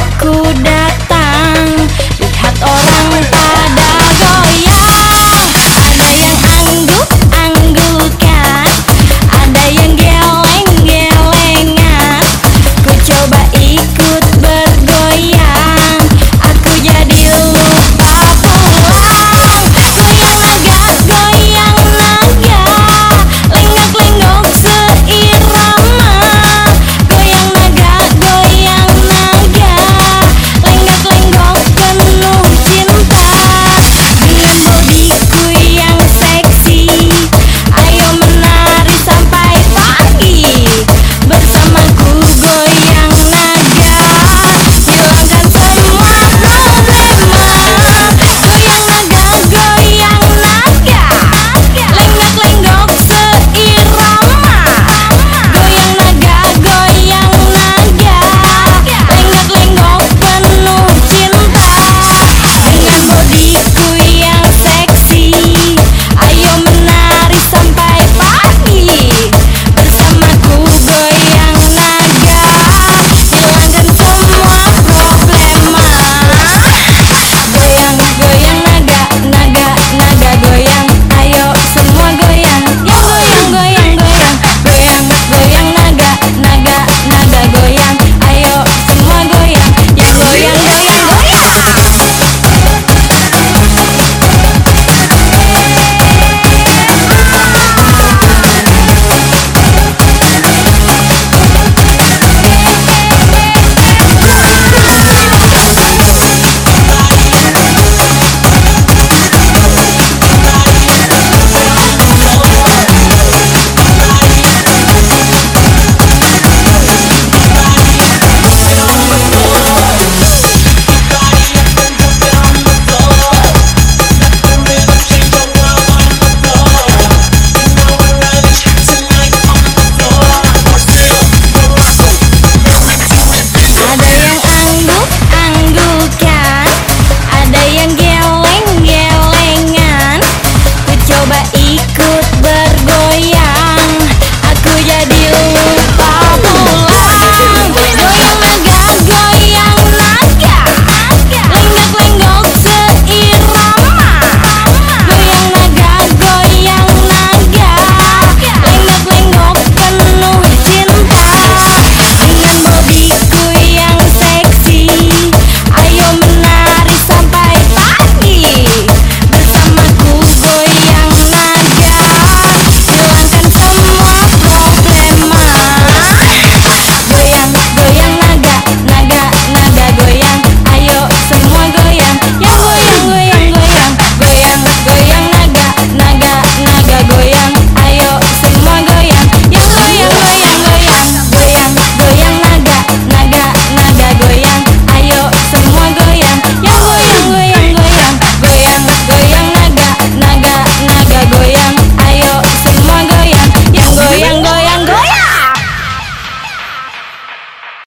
Aku dan